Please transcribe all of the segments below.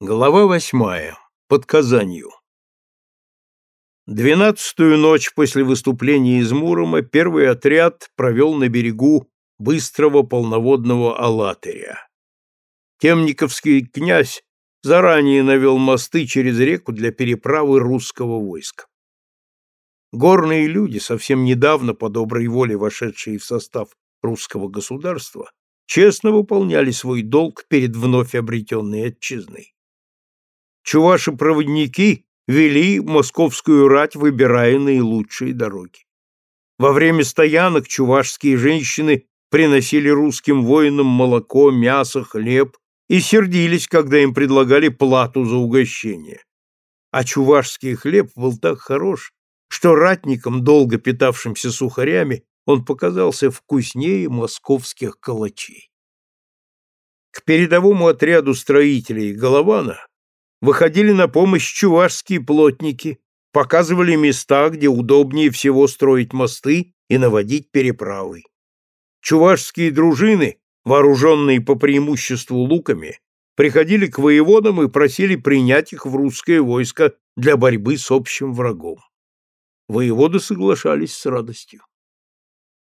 Глава восьмая. Под Казанью. Двенадцатую ночь после выступления из Мурома первый отряд провел на берегу быстрого полноводного Алатыря. Темниковский князь заранее навел мосты через реку для переправы русского войска. Горные люди, совсем недавно по доброй воле вошедшие в состав русского государства, честно выполняли свой долг перед вновь обретенной отчизной. Чуваши-проводники вели московскую рать, выбирая наилучшие дороги. Во время стоянок чувашские женщины приносили русским воинам молоко, мясо, хлеб и сердились, когда им предлагали плату за угощение. А чувашский хлеб был так хорош, что ратникам, долго питавшимся сухарями, он показался вкуснее московских калачей. К передовому отряду строителей Голована выходили на помощь чувашские плотники, показывали места, где удобнее всего строить мосты и наводить переправы. Чувашские дружины, вооруженные по преимуществу луками, приходили к воеводам и просили принять их в русское войско для борьбы с общим врагом. Воеводы соглашались с радостью.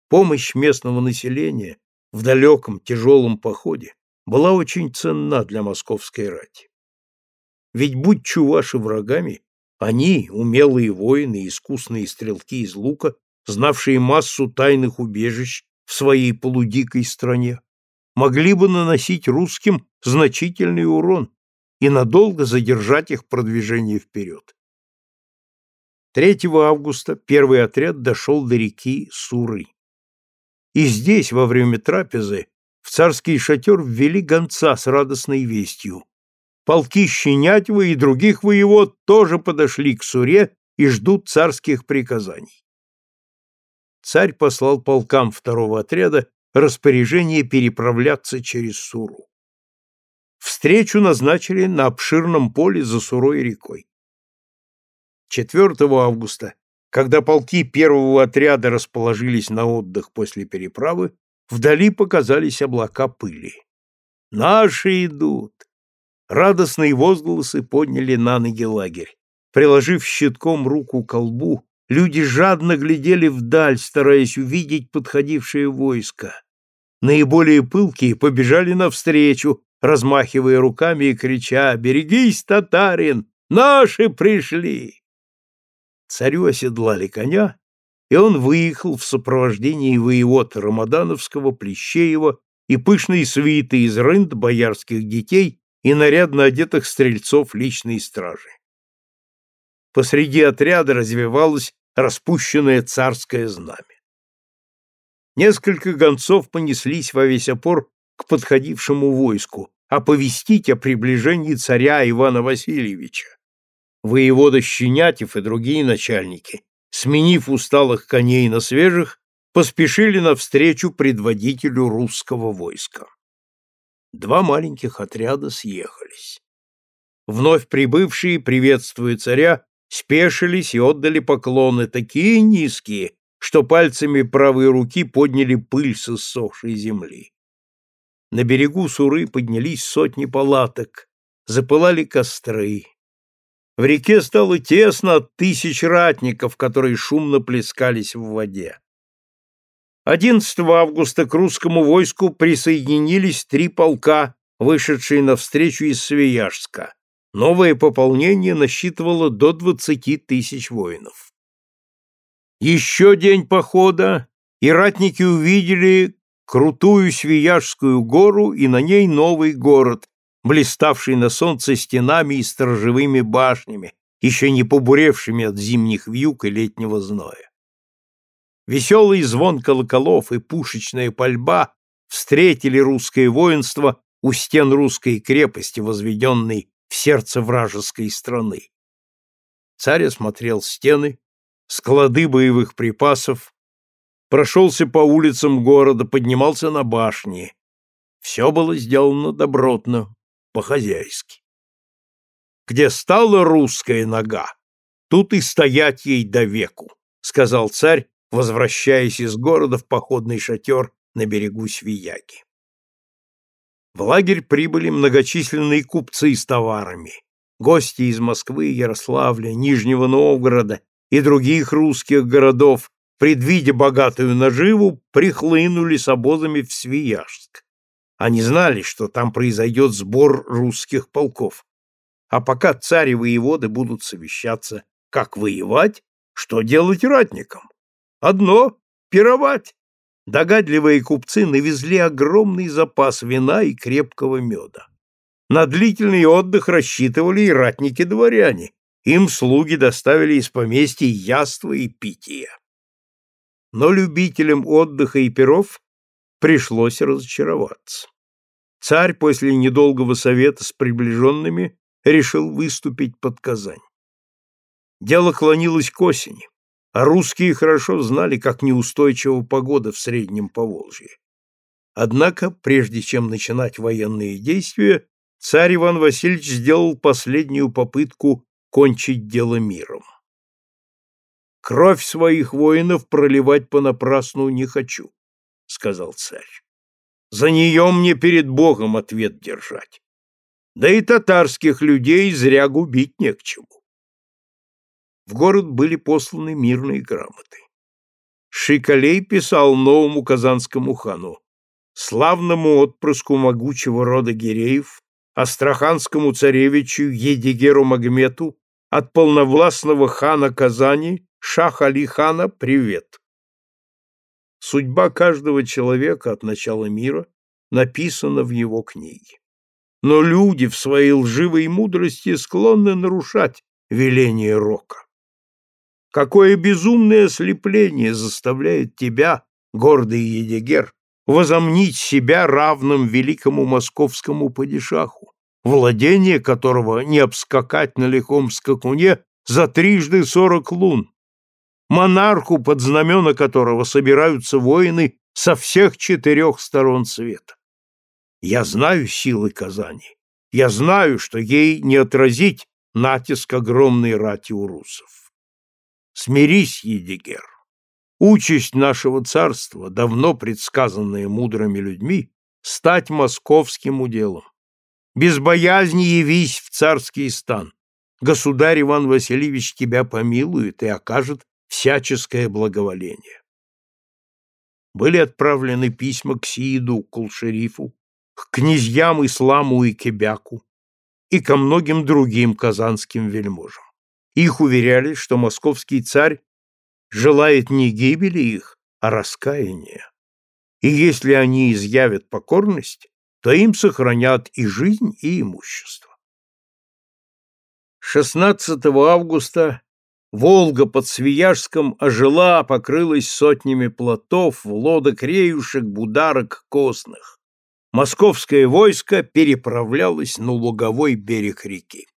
Помощь местного населения в далеком тяжелом походе была очень ценна для московской рати. Ведь будь чуваши врагами, они, умелые воины искусные стрелки из лука, знавшие массу тайных убежищ в своей полудикой стране, могли бы наносить русским значительный урон и надолго задержать их продвижение вперед. 3 августа первый отряд дошел до реки Суры. И здесь, во время трапезы, в царский шатер ввели гонца с радостной вестью полки Щенятьева и других воевод тоже подошли к Суре и ждут царских приказаний. Царь послал полкам второго отряда распоряжение переправляться через Суру. Встречу назначили на обширном поле за Сурой рекой. 4 августа, когда полки первого отряда расположились на отдых после переправы, вдали показались облака пыли. «Наши идут! Радостные возгласы подняли на ноги лагерь. Приложив щитком руку к колбу, люди жадно глядели вдаль, стараясь увидеть подходившее войско. Наиболее пылкие побежали навстречу, размахивая руками и крича «Берегись, татарин! Наши пришли!» Царю оседлали коня, и он выехал в сопровождении воевод Рамадановского, Плещеева и пышной свиты из рынд боярских детей и нарядно одетых стрельцов личной стражи. Посреди отряда развивалось распущенное царское знамя. Несколько гонцов понеслись во весь опор к подходившему войску, оповестить о приближении царя Ивана Васильевича. Воевода Щенятев и другие начальники, сменив усталых коней на свежих, поспешили навстречу предводителю русского войска два маленьких отряда съехались. Вновь прибывшие, приветствуя царя, спешились и отдали поклоны такие низкие, что пальцами правой руки подняли пыль с иссохшей земли. На берегу Суры поднялись сотни палаток, запылали костры. В реке стало тесно от тысяч ратников, которые шумно плескались в воде. 11 августа к русскому войску присоединились три полка, вышедшие навстречу из Свияжска. Новое пополнение насчитывало до 20 тысяч воинов. Еще день похода, и ратники увидели крутую Свияжскую гору и на ней новый город, блиставший на солнце стенами и сторожевыми башнями, еще не побуревшими от зимних вьюг и летнего зноя. Веселый звон колоколов и пушечная пальба встретили русское воинство у стен русской крепости, возведенной в сердце вражеской страны. Царь осмотрел стены, склады боевых припасов, прошелся по улицам города, поднимался на башни. Все было сделано добротно, по-хозяйски. Где стала русская нога, тут и стоять ей до веку, сказал царь, возвращаясь из города в походный шатер на берегу Свияги. В лагерь прибыли многочисленные купцы с товарами, гости из Москвы, Ярославля, Нижнего Новгорода и других русских городов, предвидя богатую наживу, прихлынули с обозами в Свияжск. Они знали, что там произойдет сбор русских полков. А пока царь и воеводы будут совещаться, как воевать, что делать ратникам? Одно — пировать. Догадливые купцы навезли огромный запас вина и крепкого меда. На длительный отдых рассчитывали и ратники-дворяне. Им слуги доставили из поместья яства и питья. Но любителям отдыха и перов пришлось разочароваться. Царь после недолгого совета с приближенными решил выступить под Казань. Дело клонилось к осени. А русские хорошо знали, как неустойчива погода в Среднем Поволжье. Однако, прежде чем начинать военные действия, царь Иван Васильевич сделал последнюю попытку кончить дело миром. «Кровь своих воинов проливать понапрасну не хочу», — сказал царь. «За нее мне перед Богом ответ держать. Да и татарских людей зря губить не к чему в город были посланы мирные грамоты. Шикалей писал новому казанскому хану, славному отпрыску могучего рода Гиреев, астраханскому царевичу Едигеру Магмету от полновластного хана Казани Шах-Али хана привет. Судьба каждого человека от начала мира написана в его книге. Но люди в своей лживой мудрости склонны нарушать веление рока. Какое безумное ослепление заставляет тебя, гордый Едигер, возомнить себя равным великому московскому падишаху, владение которого не обскакать на лихом скакуне за трижды сорок лун, монарху, под знамена которого собираются воины со всех четырех сторон света. Я знаю силы Казани, я знаю, что ей не отразить натиск огромной рати у русов. Смирись, Едигер. Участь нашего царства, давно предсказанная мудрыми людьми, стать московским уделом. Без боязни явись в царский стан. Государь Иван Васильевич тебя помилует и окажет всяческое благоволение. Были отправлены письма к Сииду, Кулшерифу, к князьям Исламу и Кебяку и ко многим другим казанским вельможам. Их уверяли, что московский царь желает не гибели их, а раскаяния. И если они изъявят покорность, то им сохранят и жизнь, и имущество. 16 августа Волга под Свияжском ожила, покрылась сотнями плотов, лодок, реюшек, бударок, костных. Московское войско переправлялось на луговой берег реки.